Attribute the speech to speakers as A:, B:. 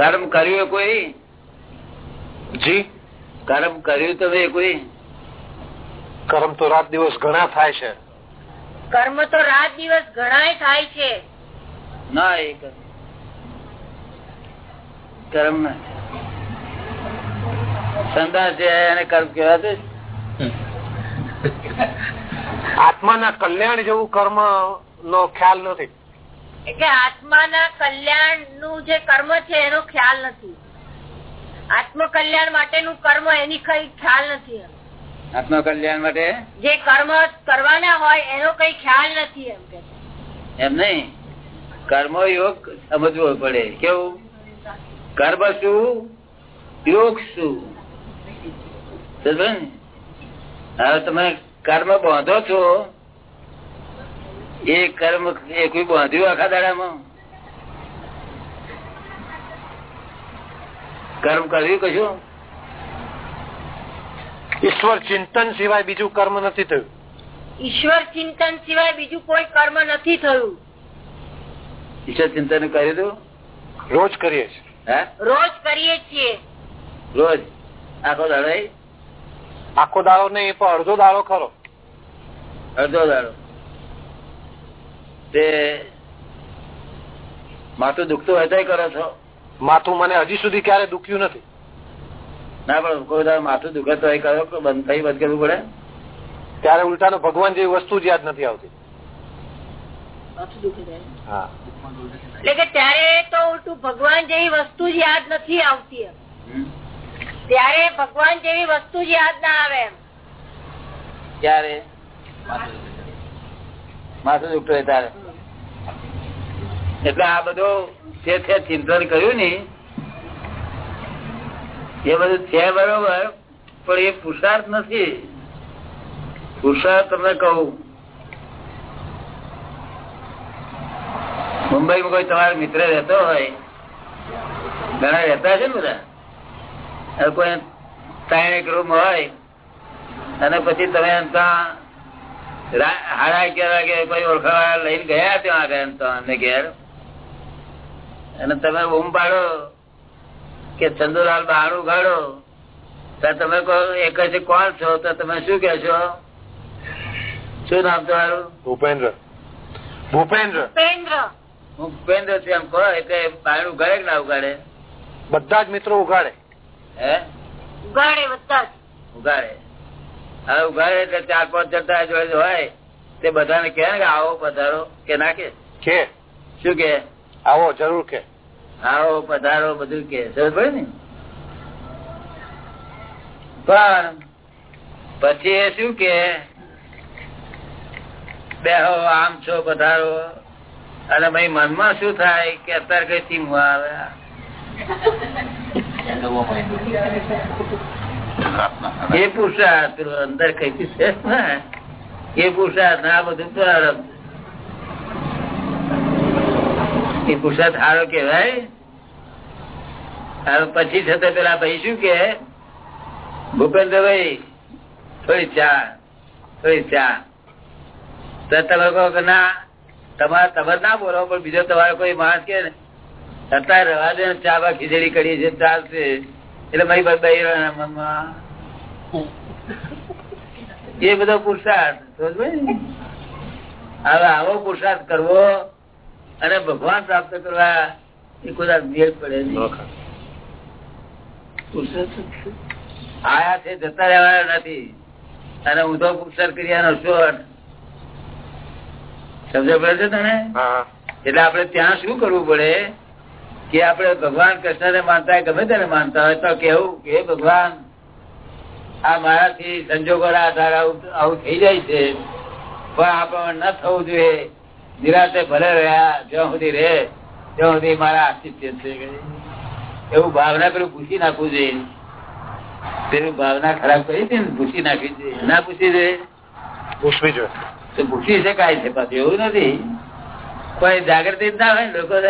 A: કર્મ કર્યું કોઈ?
B: જી?
A: કર્મ કર્યું તમે કોઈ?
B: કર્મ તો રાત દિવસ ઘણા થાય છે.
C: કર્મ તો રાત દિવસ ઘણા થાય છે.
A: ના એ કર્મ. સંદાસ છે એને કર્મ
B: આત્માના કલ્યાણ જેવું કર્મ નો ખ્યાલ નથી.
C: એટલે આત્માના કલ્યાણનું જે કર્મ છે એનો ખ્યાલ નથી. આત્મકલ્યાણ માટેનું કર્મ એની કઈ ખ્યાલ નથી
A: આત્મકલ્યાણ માટે?
C: જે કર્મ કરવાના હોય એનો કઈ ખ્યાલ નથી એમ કે.
A: એમ નહીં? કર્મ યોગ સમજવો પડે. કેવું? કર્મ શું? યોગ શું? હવે તમે કર્મ બાંધો છો એ કર્મ એ કોઈ બાંધ્યું આખા દાડામાં? કર્મ કર્યું કશું?
B: ઈશ્વર ચિંતન સિવાય બીજું કર્મ નથી થયું.
C: ઈશ્વર ચિંતન સિવાય બીજું કોઈ કર્મ નથી થયું.
A: ઈશ્વર ચિંતન કર્યું હતું
B: રોજ કરીએ છીએ.
A: હે?
C: રોજ કરીએ છીએ.
A: રોજ? આખો દાડો
B: આખો દાડો નહીં પણ અડધો દાડો ખરો.
A: અડધો દાડો. તે માથું દુખતું હોય તોય કરો છો.
B: માથું મને હજી સુધી ક્યારે દુખ્યું નથી.
A: ના પણ કોઈ માથું દુખે તો કરો કે બંધ થઈ બંધ કરવું પડે?
B: ત્યારે ઉલટાનો ભગવાન જેવી વસ્તુ જ યાદ નથી આવતી.
C: એટલે કે ત્યારે તો ઉલટું ભગવાન જેવી વસ્તુ જ યાદ નથી આવતી એમ. ત્યારે ભગવાન જેવી વસ્તુ જ યાદ ના આવે એમ.
A: ક્યારે? માથું દુખતું હોય તારે. એટલે આ બધું જે છે ચિંતન કર્યું ને, એ બધું છે બરોબર, પણ એ પુરુષાર્થ નથી. પુરુષાર્થ તમને કહું. મુંબઈમાં કોઈ તમારો મિત્ર રહેતો હોય, ઘણા રહેતા છે ને બધા? કોઈ ત્રણ એક રૂમ હોય, અને પછી તમે ત્યાં રા- અગિયાર વાગે કોઈ ઓળખાવા લઈને ગયા ત્યાં આગળ તો અમને ઘેર. અને તમે બૂમ પાડો કે ચંદુલાલ બહારું ગાડો તો તમે એક જ કોણ છો તો તમે શું કે છો શું નામ તમારું?
B: ભૂપેન્દ્ર. ભૂપેન્દ્ર.
A: હું ભૂપેન્દ્ર છું એમ કહો એટલે બહારું ઉગાડે કે ના ઉગાડે?
B: બધા જ મિત્રો ઉગાડે.
A: હે?
C: ઉગાડે બધા જ.
A: ઉગાડે. હવે ઊભા એટલે ચાર પાંચ જતા હોય તે બધાને કે ને કે આવો પધારો કે ના કે
B: કે?
A: શું કે
B: આવો જરૂર કે.
A: આવો પધારો બધું કે સમજ ને? પણ પછી એ શું કે બેહો આમ છો પધારો. અને ભાઈ મનમાં શું થાય કે અત્યારે કઈ ટીમ આવે? એ છે? પેલા ભાઈ શું કે? ભૂપેન્દ્રભાઈ, થોડી ચા થોડી ચા. તો તમે કહો કે ના, તમારે તમે ના બોલો, પણ બીજો તમારો કોઈ માણસ કે ને? અત્યારે રવા દે ચા ખીચડી કરીએ છીએ, ચાલશે. એટલે મારી પાસે એ બધો પુરુષાર્થ? હવે આવો પુરુષાર્થ કરવો અને ભગવાન પ્રાપ્ત કરવા એ કદાચ મેળ પડે નહીં. આયા છે જતા રહેવાના નથી. અને ઊંધો પુરુષાર્થ કર્યાનો શોધ સમજ પડે છે તને? એટલે આપડે ત્યાં શું કરવું પડે? કે આપણે ભગવાન કૃષ્ણ ને માનતા હોય ગમે તેને માનતા હોય તો કેવું? કે ભગવાન આ મારાથી સંજોગો આધાર આવું થઈ જાય છે. પણ આપણને ન થવું જોઈએ. નિરાતે ભલે રહ્યા જ્યાં સુધી રહે ત્યાં સુધી મારા આશિષ્ય છે એવું ભાવના પેલું પૂછી નાખવું જોઈએ. પેલું ભાવના ખરાબ કરી હતી ને પૂછી નાખવી જોઈએ. ના પૂછી દે
B: પૂછવી જોઈએ.
A: પૂછી શકાય છે પાછું એવું નથી. કોઈ જાગૃતિ જ ના હોય લોકો